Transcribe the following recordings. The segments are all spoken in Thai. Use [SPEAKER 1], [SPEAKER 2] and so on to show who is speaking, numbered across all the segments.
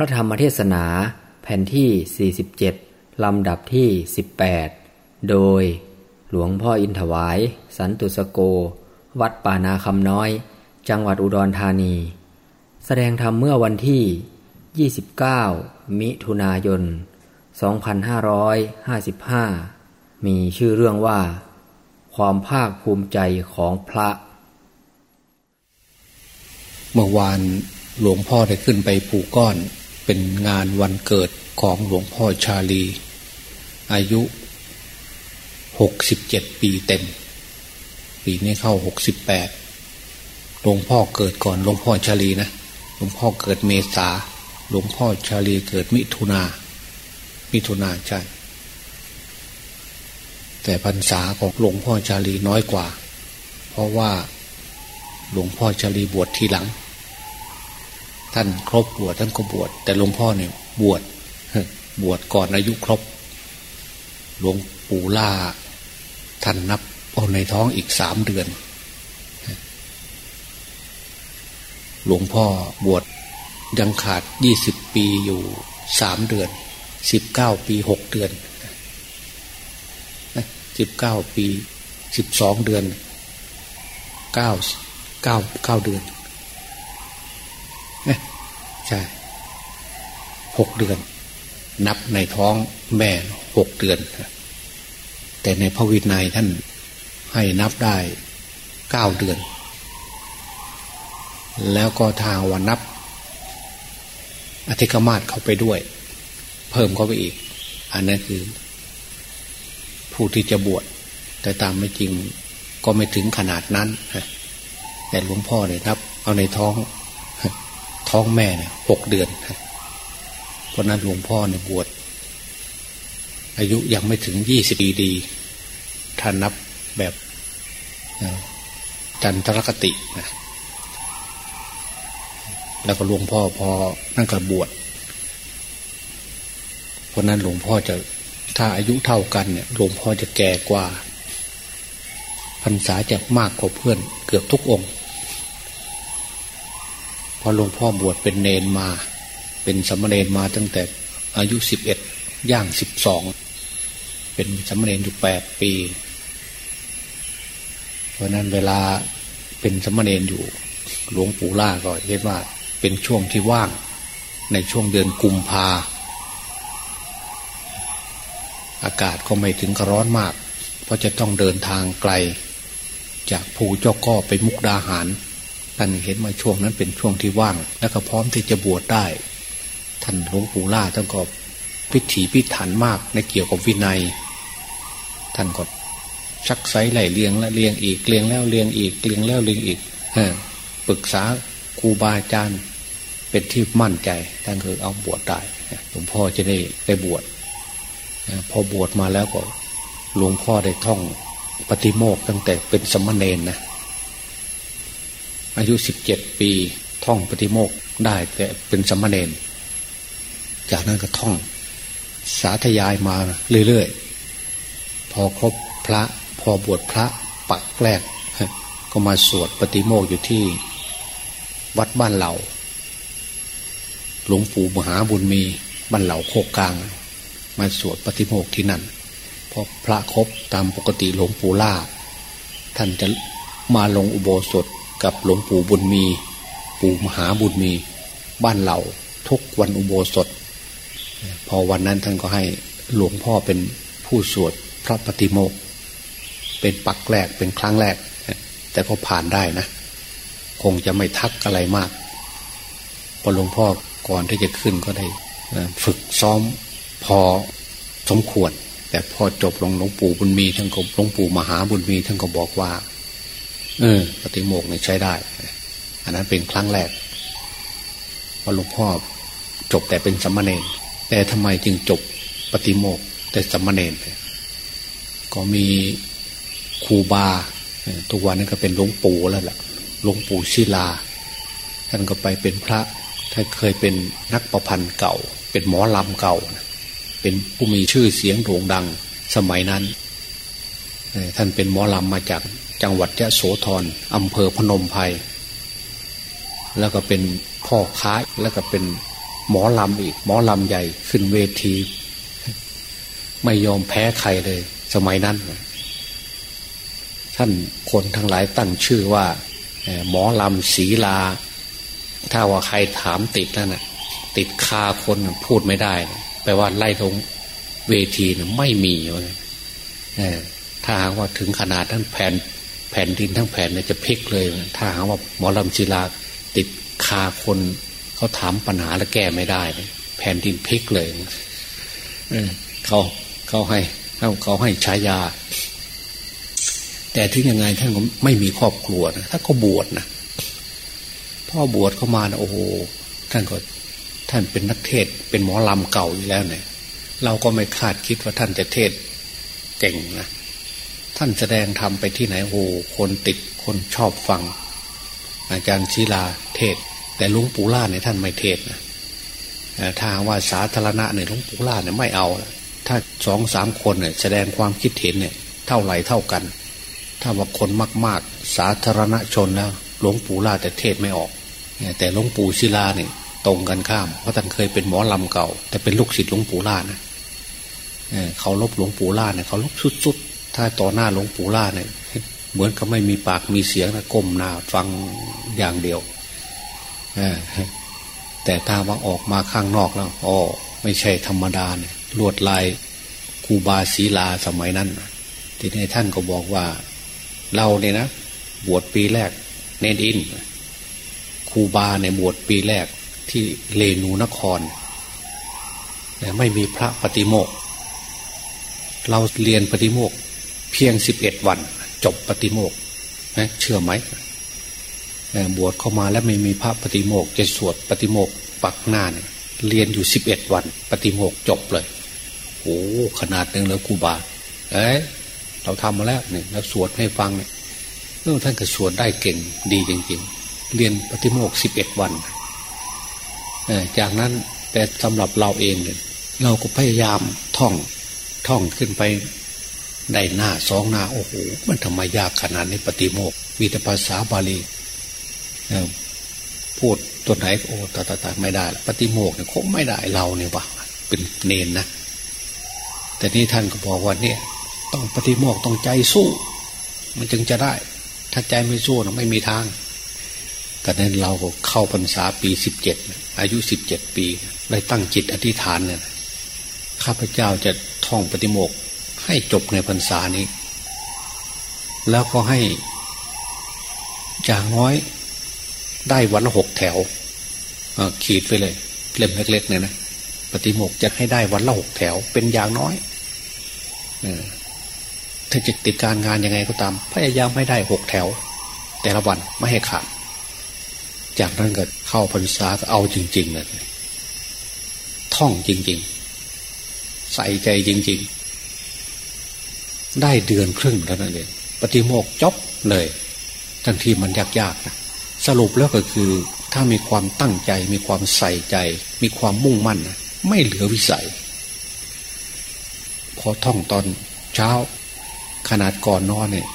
[SPEAKER 1] พระธรรมเทศนาแผ่นที่ 47 ลำดับที่ 18 โดยหลวงพ่ออินถวาย สันตุสโก วัดป่านาคำน้อย จังหวัดอุดรธานี แสดงธรรมเมื่อวันที่ 29 มิถุนายน 2555 มีชื่อเรื่องว่า ความภาคภูมิใจของพระ
[SPEAKER 2] เมื่อวานหลวงพ่อได้ขึ้นไปผูก้อน เป็นงานวันเกิดของหลวงพ่อชาลี อายุหกสิบเจ็ดปีเต็ม ปีนี้เข้าหกสิบแปดหลวงพ่อเกิดก่อนหลวงพ่อชาลีนะหลวงพ่อเกิดเมษาหลวงพ่อชาลีเกิดมิถุนา มิถุนาใช่ แต่พรรษาของหลวงพ่อชาลีน้อยกว่า เพราะว่าหลวงพ่อชาลีบวชทีหลัง ท่านครบบวชท่านก็บวชแต่หลวงพ่อเนี่ยบวชบวชก่อนอายุครบ หลวงปู่ล่าท่านนับเอาในท้องอีกสามเดือน หลวงพ่อบวชยังขาดยี่สิบปีอยู่สามเดือนสิบเก้าปีหกเดือนสิบเก้าปีสิบสองเดือนเก้าเก้าเก้าเดือน ใช่หกเดือน นับในท้องแม่หกเดือน แต่ในพระวินัยท่านให้นับได้เก้าเดือน แล้วก็ทางวันนับ อธิกมาศเข้าไปด้วย เพิ่มเข้าไปอีก อันนั้นคือ ผู้ที่จะบวชแต่ตามไม่จริงก็ไม่ถึงขนาดนั้นแต่หลวงพ่อเนี่ยครับ เอาในท้อง ท้องแม่เนี่ยหกเดือนเพราะนั้นหลวงพ่อเนี่ยบวชอายุยังไม่ถึงยี่สิบปีดีท่านนับแบบจันทรคตินะแล้วก็หลวงพ่อพอนั่นก็บวชเพราะนั้นหลวงพ่อจะถ้าอายุเท่ากันเนี่ยหลวงพ่อจะแก่กว่าพรรษาจะมากกว่าเพื่อนเกือบทุกองค์ พอหลวงพ่อบวชเป็นเนนมา เป็นสมณเณรมาตั้งแต่อายุสิบเอ็ดย่างสิบสองเป็นสมณเณรอยู่แปดปี เพราะนั้นเวลาเป็นสมณเณรอยู่หลวงปู่ล่าก็เรียกว่าเป็นช่วงที่ว่างในช่วงเดือนกุมภาอากาศก็ไม่ถึงกร้อนมาก เพราะจะต้องเดินทางไกล จากภูเจ้าก็ไปมุกดาหาร ท่านเห็นมาช่วงนั้นเป็นช่วงที่ว่าง แล้วก็พร้อมที่จะบวชได้ ท่านหลวงปู่ล่าท่านก็พิถีพิถันมากในเกี่ยวกับวินัย ท่านก็ชักไซไหลเลียงและเลียงอีกเลียงแล้วเลียงอีกเลียงแล้วเลียงอีกปรึกษาครูบาอาจารย์เป็นที่มั่นใจท่านคือเอาบวชได้หลวงพ่อจะได้ไปบวชพอบวชมาแล้วก็หลวงพ่อได้ท่องปฏิโมกตั้งแต่เป็นสมณเณรนะ อายุสิบเจ็ดปีท่องปฏิโมกได้แต่เป็นสมณเณรจากนั้นก็ท่อง สาธยายมาเรื่อยๆ พอครบพระพอบวชพระปักแรก ก็มาสวดปฏิโมกอยู่ที่วัดบ้านเหล่า หลวงปู่มหาบุญมีบ้านเหล่าโคกกลาง มาสวดปฏิโมกที่นั่นพอพระครบตามปกติหลวงปู่ล่า ท่านจะมาลงอุโบสถ กับหลวงปู่บุญมี ปู่มหาบุญมี บ้านเหล่าทุกวันอุโบสถ พอวันนั้นท่านก็ให้หลวงพ่อเป็นผู้สวดพระปฏิโมก เป็นปักแรกเป็นครั้งแรก แต่ก็ผ่านได้นะ คงจะไม่ทักอะไรมาก พอหลวงพ่อก่อนที่จะขึ้นก็ได้ฝึกซ้อมพอสมควร แต่พอจบลงหลวงปู่บุญมีท่านก็หลวงปู่มหาบุญมีท่านก็บอกว่า ปฏิโมกเนี่ยใช้ได้ อันนั้นเป็นครั้งแรกพอหลวงพ่อจบแต่เป็นสัมมาเนรแต่ทำไมจึงจบปฏิโมกแต่สัมมาเนรก็มีครูบาทุกวันนี้ก็เป็นหลวงปู่แล้วล่ะหลวงปู่ศิลา ท่านก็ไปเป็นพระท่านเคยเป็นนักประพันธ์เก่า เป็นหมอลำเก่า เป็นผู้มีชื่อเสียงโด่งดังสมัยนั้น ท่านเป็นหมอลำมาจาก จังหวัดยะโสธรอำเภอพนมไพรแล้วก็เป็นพ่อค้าแล้วก็เป็นหมอลำอีก หมอลำใหญ่ขึ้นเวที ไม่ยอมแพ้ใครเลย สมัยนั้น ท่านคนทั้งหลายตั้งชื่อว่า หมอลำศีลา ถ้าว่าใครถามติดนั่นนะติดคาคนพูดไม่ได้ แปลว่าไล่ลงเวทีนะไม่มีเลยถ้าหากว่าถึงขนาดทั้งแผ่น แผ่นดินทั้งแผ่นเนี่ยจะพลิกเลย ถ้าหาว่าหมอลำศิลาติดคาคนเขาถามปัญหาแล้วแก้ไม่ได้ แผ่นดินพลิกเลยเขาเขาให้เขาเขาให้ฉายา แต่ถึงยังไงท่านก็ไม่มีครอบครัวนะถ้าก็บวชนะพ่อบวชเข้ามานะโอ้โหท่านก็ท่านเป็นนักเทศ เป็นหมอลำเก่าอยู่แล้วเนี่ย เราก็ไม่คาดคิดว่าท่านจะเทศเก่งนะ ท่านแสดงธรรมไปที่ไหนโอ้คนติดคนชอบฟัง อาจารย์ศิลาเทศ แต่ลุงปู่ล่าเนี่ยท่านไม่เทศนะถ้าว่าสาธารณะเนี่ยลุงปู่ล่าเนี่ยไม่เอา ถ้าสองสามคนเนี่ยแสดงความคิดเห็นเนี่ยเท่าไหร่เท่ากัน ถ้าว่าคนมากๆ สาธารณชนแล้วหลวงปู่ล่าแต่เทศไม่ออก แต่หลวงปู่ศิลาเนี่ยตรงกันข้าม เพราะท่านเคยเป็นหมอลำเก่า แต่เป็นลูกศิษย์หลวงปู่ล่านะเขาลบหลวงปู่ล่าเนี่ยเขาลบสุด ถ้าต่อหน้าหลวงปู่ล่าเนี่ยเหมือนกับไม่มีปากมีเสียงนะก้มหน้าฟังอย่างเดียวแต่ถ้าว่าออกมาข้างนอกแล้วอ๋อไม่ใช่ธรรมดาเนี่ยลวดลายคูบาศีลาสมัยนั้นทีนี้ท่านก็บอกว่า เราเนี่ยนะ บวชปีแรก เนนอินครูบาในบวชปีแรกที่เลนูนครแต่ไม่มีพระปฏิโมก เราเรียนปฏิโมก เพียงสิบเอ็ดวัน จบปฏิโมกนะเชื่อไหมบวชเข้ามาแล้วไม่มีพระปฏิโมกจะสวดปฏิโมกปักหน้าเนี่ยเรียนอยู่สิบเอ็ดวัน ปฏิโมกจบเลยโอ้ขนาดนึงแล้วครูบาเอ้ยเราทำมาแล้วเนี่ยเราสวดให้ฟังเนี่ยท่านก็สวดได้เก่งดีจริงๆ เรียนปฏิโมกสิบเอ็ดวันจากนั้นแต่สำหรับเราเองเนี่ยเราก็พยายามท่องท่องขึ้นไป ได้หน้าสองหน้าโอ้โหมันทำไมยากขนาดนี้ปฏิโมกมีแต่ภาษาบาลีพูดตัวไหนโอ้ตาตาตาไม่ได้ปฏิโมกเนี่ยคงไม่ได้เราเนี่ยวะเป็นเนนนะ แต่นี่ท่านก็บอกว่าเนี่ย ต้องปฏิโมกต้องใจสู้ มันจึงจะได้ ถ้าใจไม่สู้นะไม่มีทางก็นั้นเราก็เข้าพรรษาปีสิบเจ็ดอายุสิบเจ็ดปีได้ตั้งจิตอธิษฐานเนี่ยข้าพเจ้าจะท่องปฏิโมก ให้จบในพรรษานี้ แล้วก็ให้อย่างน้อยได้วันละหกแถวขีดไปเลยเล่มเล็กๆเนี่ยนะปฏิโมกจะให้ได้วันละหกแถว เป็นอย่างน้อยถ้าจะติดการงานยังไงก็ตาม พยายามไม่ได้หกแถว แต่ละวันไม่ให้ขาดจากนั้นก็เข้าพรรษาก็เอาจริงๆเลยท่องจริง ๆ ใส่ใจจริง ๆ ได้เดือนครึ่งแล้วนั่นเองปฏิโมกจบเลย ทั้งที่มันยากๆนะสรุปแล้วก็คือ ถ้ามีความตั้งใจมีความใส่ใจ มีความมุ่งมั่นไม่เหลือวิสัย พอท่องตอนเช้า ขนาดก่อนนอนเนี่ย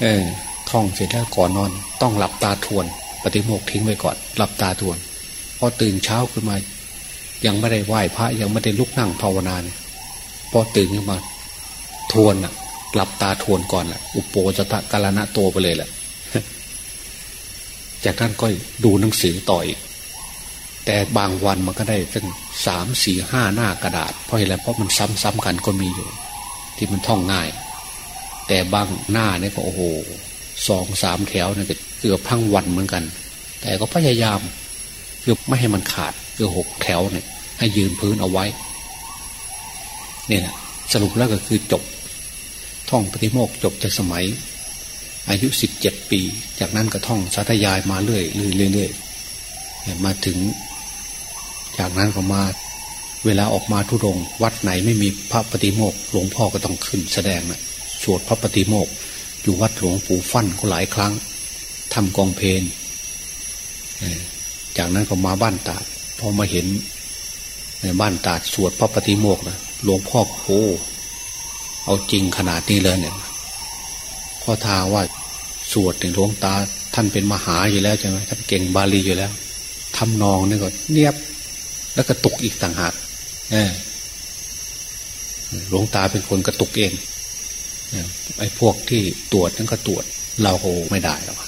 [SPEAKER 2] เออท่องเสร็จแล้วก่อนนอน ต้องหลับตาทวน ปฏิโมกทิ้งไว้ก่อน หลับตาทวนพอตื่นเช้าขึ้นมา ยังไม่ได้ไหว้พระยังไม่ได้ลุกนั่งภาวนาเนี่ยพอตื่นขึ้นมา ทวนอะหลับตาทวนก่อนแหละอุปโปจตะกาลนะโตไปเลยแหละจากนั้นก็ดูหนังสือต่ออีกแต่บางวันมันก็ได้ตั้งสามสี่ห้าหน้ากระดาษ เพราะอะไรเพราะมันซ้ำๆกันก็มีอยู่ ที่มันท่องง่าย แต่บางหน้าเนี่ยก็โอ้โหสองสามแถวเนี่ยเกือบทั้งวันเหมือนกัน แต่ก็พยายามเกือไม่ให้มันขาดคือหกแถวเนี่ย ให้ยืนพื้นเอาไว้ เนี่ยสรุปแล้วก็คือจบ ท่องปฏิโมกจบจากสมัย อายุสิบเจ็ดปี จากนั้นก็ท่องสาธยายมาเรื่อยเรื่อยเรื่อยมาถึง จากนั้นก็มาเวลาออกมาทุรงวัดไหนไม่มีพระปฏิโมกหลวงพ่อก็ต้องขึ้นแสดงนะสวดพระปฏิโมกอยู่วัดหลวงปู่ฟั่นก็หลายครั้งทำกองเพลนจากนั้นก็มาบ้านตาดพอมาเห็นในบ้านตาดสวดพระปฏิโมกนะหลวงพ่อโอ้ เอาจริงขนาดนี้เลยเนี่ยพอทาว่าสวดถึงหลวงตา ท่านเป็นมหาอยู่แล้วใช่ไหมท่านเก่งบาลีอยู่แล้วทำนองนี่ก็เนียบแล้วก็ตุกอีกต่างหากหลวงตาเป็นคนกระตุกเองไอ้พวกที่ตรวจนั่นก็ตรวจ เราโหไม่ได้หรอก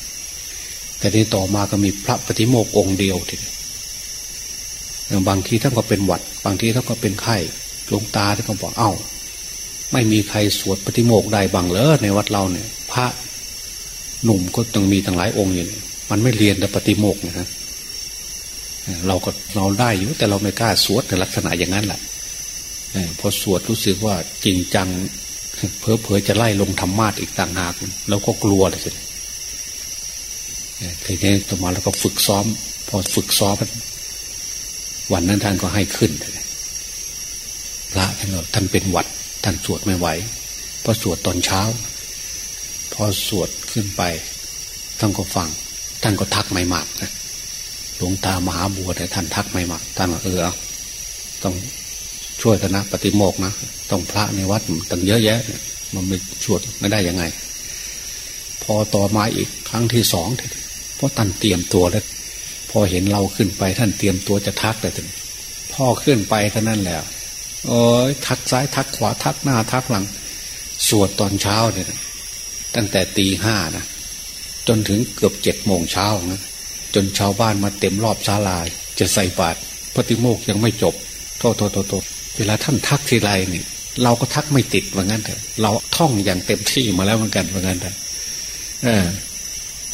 [SPEAKER 2] แต่นี้ต่อมาก็มีพระปฏิโมกองเดียวทีบางทีท่านก็เป็นหวัด บางทีท่านก็เป็นไข้หลวงตาท่านก็บอกเอ้า ไม่มีใครสวดปฏิโมกได้บังเลยในวัดเราเนี่ย พระหนุ่มก็ต้องมีตั้งหลายองค์อยู่มันไม่เรียนแต่ปฏิโมกนะฮะเราก็เราได้อยู่แต่เราไม่กล้าสวดในลักษณะอย่างนั้นแหละพอสวดรู้สึกว่าจริงจังเพอเพอจะไล่ลงธรรมาทอีกต่างหากเราก็กลัวเลยทีนี้ต่อมาแล้วก็ฝึกซ้อม พอฝึกซ้อมวันนั้นท่านก็ให้ขึ้นพระท่านท่านเป็นหวัด ท่านสวดไม่ไหวเพอสวดตอนเช้า พอสวดขึ้นไปท่านก็ฟัง ท่านก็ทักไม่มากนะหลวงตามหาบัวแต่ท่านทักไม่มากท่านว่าเออต้องช่วยกันนะปฏิโมกนะต้องพระในวัดตั้งเยอะแยะ มันไม่ชวดไม่ได้ยังไง พอต่อมาอีกครั้งที่สองเพราะท่านเตรียมตัวแล้วพอเห็นเราขึ้นไปท่านเตรียมตัวจะทักแต่ถึงพ่อขึ้นไปเท่านั้นแหละ โอ้ยทักซ้ายทักขวาทักหน้าทักหลัง สวดตอนเช้าเนี่ยตั้งแต่ตีห้านะจนถึงเกือบเจ็ดโมงเช้านะจนชาวบ้านมาเต็มรอบศาลาจะใส่บาตรปฏิโมกยังไม่จบโทษโทษโทษเวลาท่านทักทีไรเนี่ยเราก็ทักไม่ติดเหมือนกันเถอะเราท่องอย่างเต็มที่มาแล้วเหมือนกันเหมือนกันเถอะ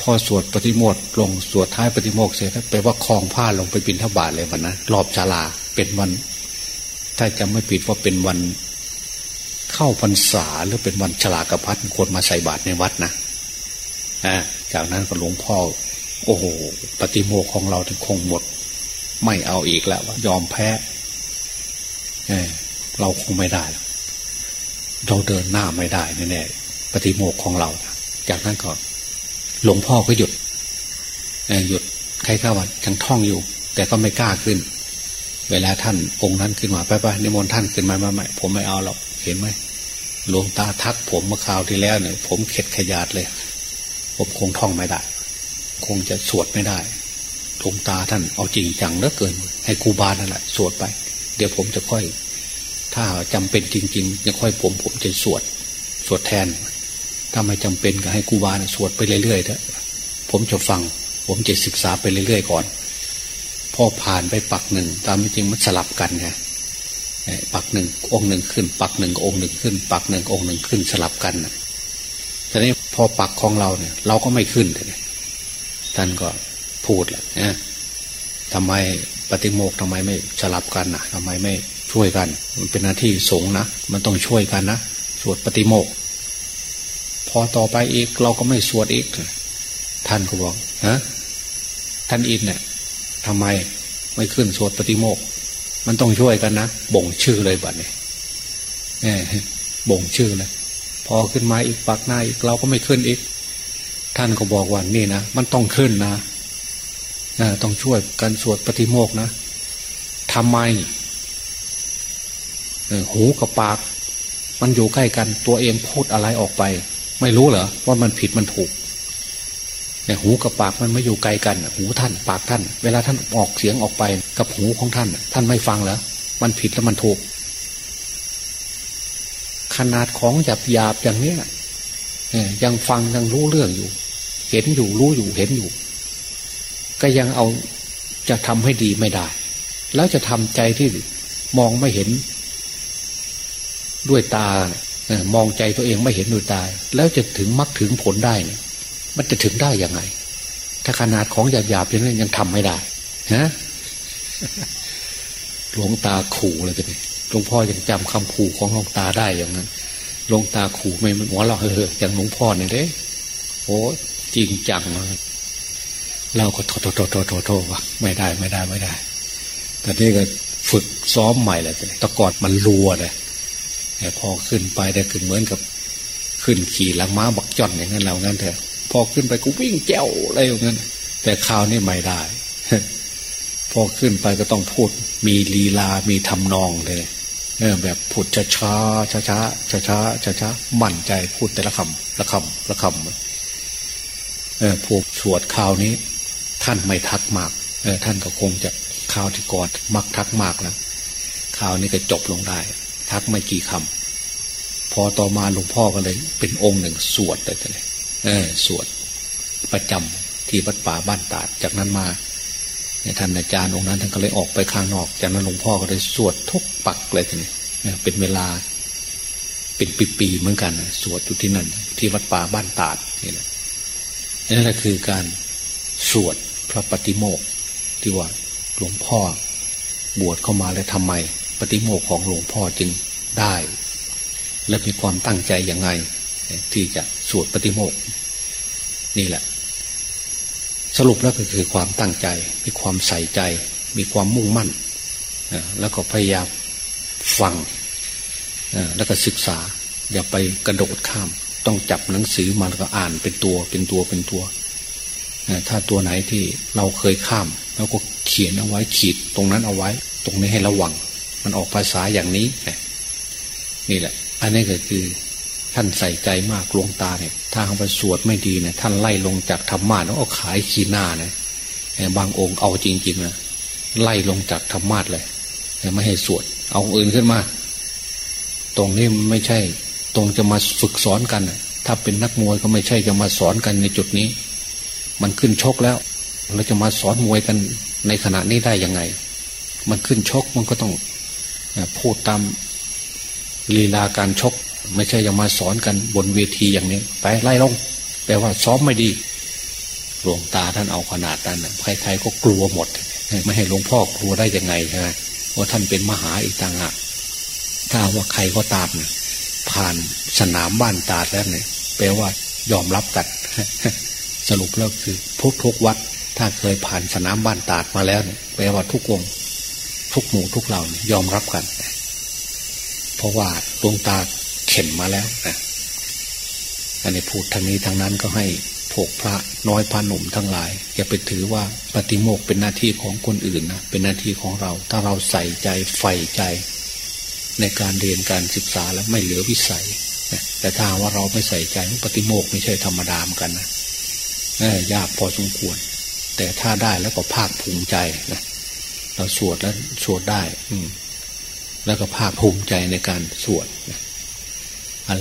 [SPEAKER 2] พอสวดปฏิโมกลงสวดท้ายปฏิโมกเสร็จไปว่าคลองผ้าลงไปบินทบาทเลยวันนะรอบศาลาเป็นวัน ถ้าจะไม่ปิดว่าเป็นวันเข้าพรรษาหรือเป็นวันฉลากพัดคนมาใส่บาตรในวัดนะจากนั้นก็หลวงพ่อ โอ้โหปฏิโมกของเราถึงคงหมด ไม่เอาอีกแล้วยอมแพ้เราคงไม่ได้ เราเดินหน้าไม่ได้แน่ๆปฏิโมกของเรา จากนั้นก็หลวงพ่อก็หยุดหยุดใครข้าวันยังท่องอยู่ แต่ก็ไม่กล้าขึ้น เวลาท่านองค์นั้นขึ้นมาไปไปนิมนต์ท่านขึ้นมามาใหม่ผมไม่เอาหรอกเห็นไหมหลวงตาทักผมเมื่อคราวที่แล้วเนี่ย ผมเข็ดขยาดเลย ผมคงท่องไม่ได้ คงจะสวดไม่ได้หลวงตาท่านเอาจริงจังเหลือเกิน ให้ครูบานั่นแหละสวดไป เดี๋ยวผมจะค่อย ถ้าจำเป็นจริงๆจะค่อยผมผมจะสวด สวดแทน ถ้าไม่จำเป็นก็ให้กูบาเนี่ยสวดไปเรื่อยๆเถอะผมจะฟัง ผมจะศึกษาไปเรื่อยๆก่อน อผ่านไปปักหนึ่งตามจริงมันสลับกันไงปักหนึ่งองค์หนึ่งขึ้น ปักหนึ่งองค์หนึ่งขึ้น ปักหนึ่งองค์หนึ่งขึ้นสลับกันนะทีนี้พอปักของเราเนี่ย เราก็ไม่ขึ้นเลยท่านก็พูดแหละนะทำไมปฏิโมกทำไมไม่สลับกันนะทำไมไม่ช่วยกัน มันเป็นหน้าที่สงนะมันต้องช่วยกันนะสวดปฏิโมกพอต่อไปอีกเราก็ไม่สวดอีก ท่านก็บอกฮะท่านอินเนี่ย ทำไมไม่ขึ้นสวดปฏิโมก มันต้องช่วยกันนะ บ่งชื่อเลยบัดนี้บ่งชื่อเลยพอขึ้นมาอีกปักหน้าอีกเราก็ไม่ขึ้นอีก ท่านก็บอกว่านี่นะมันต้องขึ้นนะต้องช่วยกันสวดปฏิโมกนะทำไมหูกับปาก มันอยู่ใกล้กันตัวเองพูดอะไรออกไป ไม่รู้เหรอว่ามันผิดมันถูก เนี่ยหูกับปากมันไม่อยู่ไกลกัน หูท่านปากท่าน เวลาท่านออกเสียงออกไป กับหูของท่าน ท่านไม่ฟังเหรอมันผิดแล้วมันถูก ขนาดของหยาบหยาบอย่างเนี้ยยังฟังยังรู้เรื่องอยู่ เห็นอยู่รู้อยู่เห็นอยู่ ก็ยังเอาจะทำให้ดีไม่ได้ แล้วจะทำใจที่มองไม่เห็น ด้วยตามองใจตัวเองไม่เห็นด้วยตา แล้วจะถึงมรรคถึงผลได้เนี่ย มันจะถึงได้ยังไง ถ้าขนาดของหยาบๆอย่างนั้นยังทำไม่ได้ฮะหลวงตาขู่เลยกันหลวงพ่อยังจำคำขู่ของหลวงตาได้อย่างนั้นหลวงตาขู่ไม่หัวเราเฮ้ยอย่างหลวงพ่อเนี่ยเด้โอ้จริงจังเลยเราก็โทษโทษโทษโทโทวะไม่ได้ไม่ได้ไม่ได้ แต่นี่ก็ฝึกซ้อมใหม่เลยตะกอดมันรัวเลยแต่พอขึ้นไปได้ขึ้นเหมือนกับ ขึ้นขี่หลังม้าบักจอนอย่างนั้นเรางั้นเถอะ พอขึ้นไปกูวิ่งแจ้วอะไรอย่างนั้นแต่คราวนี้ไม่ได้ พอขึ้นไปก็ต้องพูด มีลีลา มีทำนองเลยเออแบบพูดช้าช้าช้าช้าช้าช้าช้าช้ามั่นใจพูดแต่ละคำละคำละคำเออพวกสวดคราวนี้ ท่านไม่ทักมากเออท่านก็คงจะคข่าวที่ก่อนมักทักมากแล้วข่าวนี้ก็จบลงได้ ทักไม่กี่คำพอต่อมาหลวงพ่อก็เลย เป็นองค์หนึ่งสวดเลยเลย สวดประจำที่วัดป่าบ้านตาด จากนั้นมาท่านอาจารย์องค์นั้นท่านก็เลยออกไปข้างนอก จากนั้นหลวงพ่อก็เลยสวดทุกปักเลยทีนี้เป็นเวลา เป็นปีๆเหมือนกัน สวดอยู่ที่นั่น ที่วัดป่าบ้านตาดนี่แหละนั่นแหละคือการสวดพระปฏิโมกที่ว่าหลวงพ่อบวชเข้ามาแล้วทำไมปฏิโมกของหลวงพ่อจึงได้ และมีความตั้งใจอย่างไง ที่จะสวดปฏิโมกนี่แหละ สรุปแล้วก็คือความตั้งใจ มีความใส่ใจ มีความมุ่งมั่น แล้วก็พยายามฟังแล้วก็ศึกษา อย่าไปกระโดดข้าม ต้องจับหนังสือมาแล้วก็อ่านเป็นตัวเป็นตัวเป็นตัว ถ้าตัวไหนที่เราเคยข้ามแล้วก็เขียนเอาไว้ขีดตรงนั้นเอาไว้ ตรงนี้ให้ระวัง มันออกภาษาอย่างนี้นี่แหละ อันนี้ก็คือ ท่านใส่ใจมากลงตาเนี่ย ถ้าคำว่าสวดไม่ดีเนี่ยท่านไล่ลงจากธรรมะแล้วเอาขายขีหน้าเนี่ยบางองค์เอาจริงๆนะไล่ลงจากธรรมะเลยไม่ให้สวด เอาอื่นขึ้นมา ตรงนี้ไม่ใช่ ตรงจะมาฝึกสอนกันถ้าเป็นนักมวยก็ไม่ใช่จะมาสอนกันในจุดนี้ มันขึ้นชกแล้ว เราจะมาสอนมวยกันในขณะนี้ได้ยังไง มันขึ้นชกมันก็ต้องพูดตามลีลาการชก ไม่ใช่จะมาสอนกันบนเวทีอย่างนี้ ไปไล่ลงแปลว่าซ้อมไม่ดีหลวงตาท่านเอาขนาดนั้นใครๆก็กลัวหมด ไม่ให้หลวงพ่อกลัวได้ยังไงใช่ไหมว่าท่านเป็นมหาอีกต่างหากถ้าว่าใครก็ตามผ่านสนามบ้านตาดแล้วเนี่ยแปลว่ายอมรับกันสรุปแล้วคือทุกทุกวัด ถ้าเคยผ่านสนามบ้านตาดมาแล้วเนี่ยแปลว่าทุกวงทุกหมู่ทุกเหล่ายอมรับกัน เพราะว่าดวงตา ข็นมาแล้วนะอันนี้พูดทางนี้ทางนั้นก็ให้พวกพระน้อยพระหนุ่มทั้งหลาย อย่าไปถือว่าปฏิโมกเป็นหน้าที่ของคนอื่นนะเป็นหน้าที่ของเรา ถ้าเราใส่ใจใฝ่ใจ ในการเรียนการศึกษาแล้วไม่เหลือวิสัยแต่ถ้าว่าเราไม่ใส่ใจปฏิโมกไม่ใช่ธรรมดามกันนะยากพอสมควร แต่ถ้าได้แล้วก็ภาคภูมิใจนะเราสวดแล้วสวดได้ อืแล้วก็ภาคภูมิใจในการสวดนะ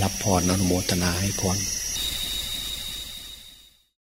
[SPEAKER 2] รับพรนโมตนาให้พร